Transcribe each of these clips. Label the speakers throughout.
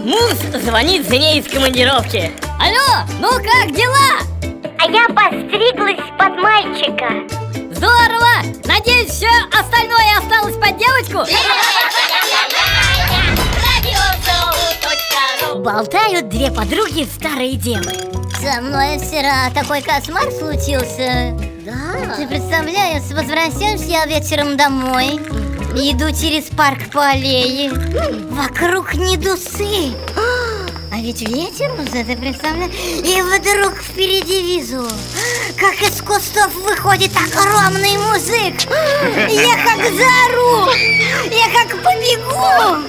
Speaker 1: Звонит жене из командировки. Алло, ну как дела?
Speaker 2: А я постриглась под мальчика.
Speaker 1: Здорово! Надеюсь, все остальное осталось под девочку? Болтают две подруги старые девы.
Speaker 3: Со мной вчера такой кошмар случился.
Speaker 1: Да.
Speaker 3: Ты представляешь, возвращаюсь я вечером домой. Иду через парк по аллее. Вокруг ни души. А ведь вечер уже, ты представляешь? И вдруг впереди вижу, как из кустов выходит огромный мужик. Я как заору, я как побегу.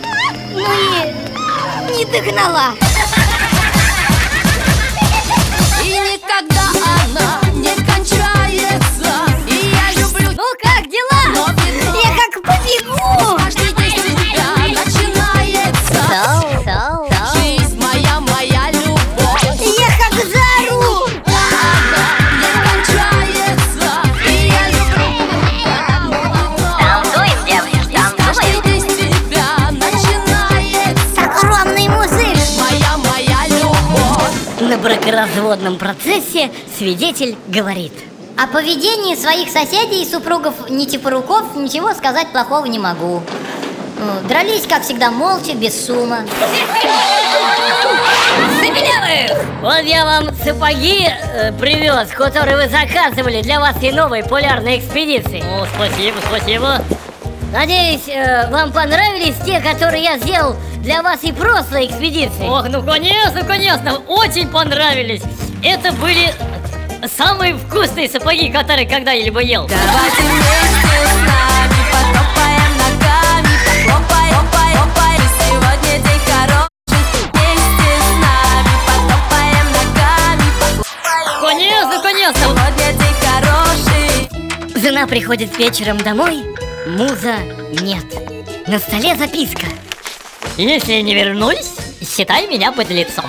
Speaker 3: Ну и не догнала.
Speaker 1: На бракоразводном процессе свидетель говорит.
Speaker 3: О поведении своих соседей и супругов Нитипоруков ничего сказать плохого не могу. Ну, Дрались, как всегда, молча, без шума.
Speaker 1: Вот я вам сапоги э, привез, которые вы заказывали для вас и новой полярной экспедиции. О, спасибо, спасибо. Надеюсь, э, вам понравились те, которые я сделал для вас и прошлой экспедиции. Ох, ну конечно, конечно, очень понравились. Это были самые вкусные сапоги, которые когда-либо ел.
Speaker 4: Давайте вместе с нами потопаем ногами Похлопай, хлопай, хлопай Сегодня день хороший Вместе с нами потопаем ногами Похлопаем,
Speaker 1: Конечно, конечно.
Speaker 4: Сегодня день хороший
Speaker 1: Жена приходит вечером домой, муза нет. На столе записка. Если не вернусь, считай меня под лицом.